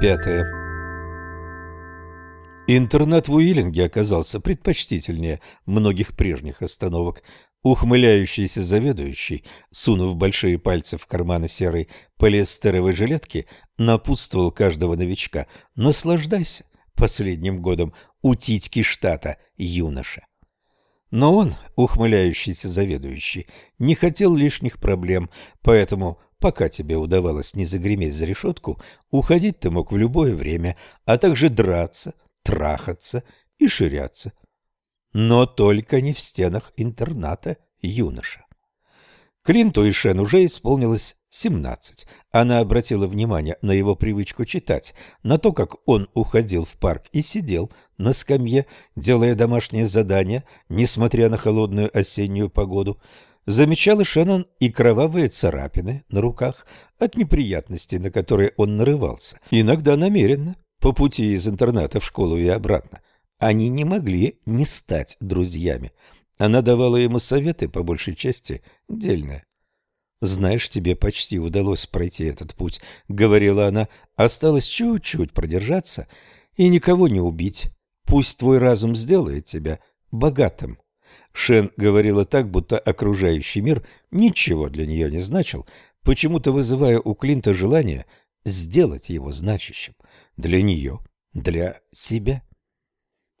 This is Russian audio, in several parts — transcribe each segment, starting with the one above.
Пятое. Интернат в Уиллинге оказался предпочтительнее многих прежних остановок. Ухмыляющийся заведующий, сунув большие пальцы в карманы серой полиэстеровой жилетки, напутствовал каждого новичка «Наслаждайся последним годом у титьки штата, юноша». Но он, ухмыляющийся заведующий, не хотел лишних проблем, поэтому, пока тебе удавалось не загреметь за решетку, уходить ты мог в любое время, а также драться, трахаться и ширяться. Но только не в стенах интерната юноша. Клинту и Шен уже исполнилось семнадцать. Она обратила внимание на его привычку читать, на то, как он уходил в парк и сидел на скамье, делая домашнее задание, несмотря на холодную осеннюю погоду. Замечала Шеннон и кровавые царапины на руках от неприятностей, на которые он нарывался, иногда намеренно, по пути из интерната в школу и обратно. Они не могли не стать друзьями. Она давала ему советы, по большей части, дельные. «Знаешь, тебе почти удалось пройти этот путь», — говорила она. «Осталось чуть-чуть продержаться и никого не убить. Пусть твой разум сделает тебя богатым». Шен говорила так, будто окружающий мир ничего для нее не значил, почему-то вызывая у Клинта желание сделать его значащим. Для нее, для себя.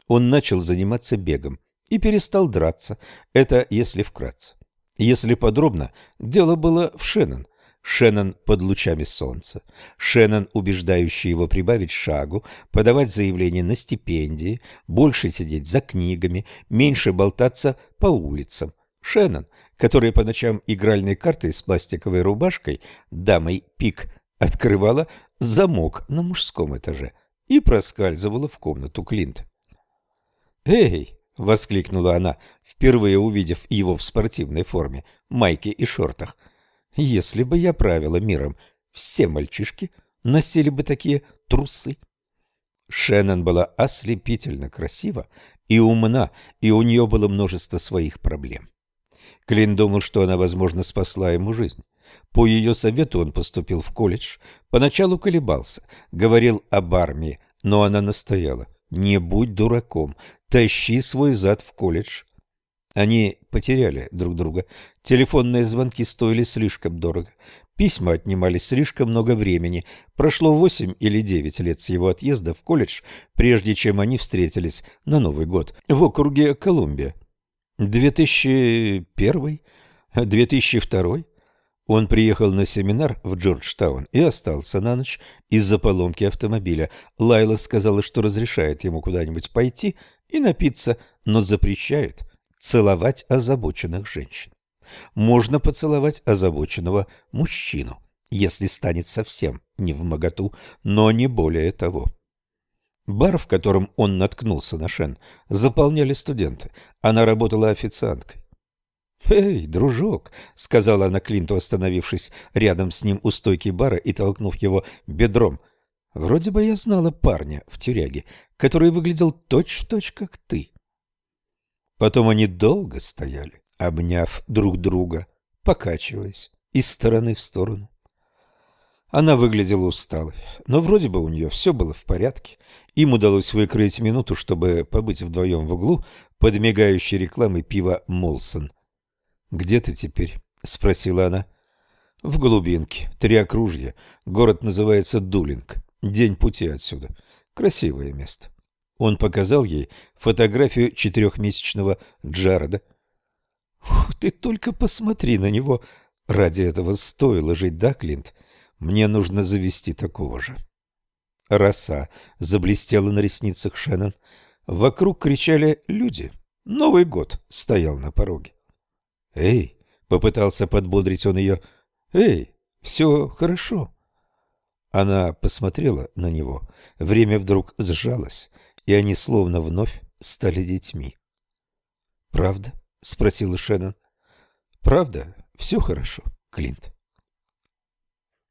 Он начал заниматься бегом и перестал драться. Это если вкратце. Если подробно, дело было в Шеннон. Шеннон под лучами солнца, Шеннон, убеждающий его прибавить шагу, подавать заявление на стипендии, больше сидеть за книгами, меньше болтаться по улицам. Шеннон, которая по ночам игральной картой с пластиковой рубашкой дамой пик открывала замок на мужском этаже и проскальзывала в комнату Клинта. «Эй!» — воскликнула она, впервые увидев его в спортивной форме, майке и шортах. «Если бы я правила миром, все мальчишки носили бы такие трусы». Шеннон была ослепительно красива и умна, и у нее было множество своих проблем. Клин думал, что она, возможно, спасла ему жизнь. По ее совету он поступил в колледж. Поначалу колебался, говорил об армии, но она настояла. «Не будь дураком, Тащи свой зад в колледж. Они потеряли друг друга. Телефонные звонки стоили слишком дорого. Письма отнимали слишком много времени. Прошло восемь или девять лет с его отъезда в колледж, прежде чем они встретились на Новый год в округе Колумбия. 2001? 2002? Он приехал на семинар в Джорджтаун и остался на ночь из-за поломки автомобиля. Лайла сказала, что разрешает ему куда-нибудь пойти и напиться, но запрещает целовать озабоченных женщин. Можно поцеловать озабоченного мужчину, если станет совсем не в моготу, но не более того. Бар, в котором он наткнулся на Шен, заполняли студенты. Она работала официанткой. «Эй, дружок!» — сказала она Клинту, остановившись рядом с ним у стойки бара и толкнув его бедром. «Вроде бы я знала парня в тюряге, который выглядел точь-в-точь, точь, как ты». Потом они долго стояли, обняв друг друга, покачиваясь из стороны в сторону. Она выглядела усталой, но вроде бы у нее все было в порядке. Им удалось выкроить минуту, чтобы побыть вдвоем в углу под мигающей рекламой пива «Молсон». «Где ты теперь?» — спросила она. «В глубинке, три окружья. Город называется Дулинг. День пути отсюда. Красивое место». Он показал ей фотографию четырехмесячного Джареда. «Ух, ты только посмотри на него! Ради этого стоило жить, да, Клинт? Мне нужно завести такого же». Роса заблестела на ресницах Шеннон. Вокруг кричали люди. Новый год стоял на пороге. «Эй!» — попытался подбодрить он ее. «Эй, все хорошо!» Она посмотрела на него. Время вдруг сжалось, и они словно вновь стали детьми. «Правда?» — спросила Шеннон. «Правда, все хорошо, Клинт».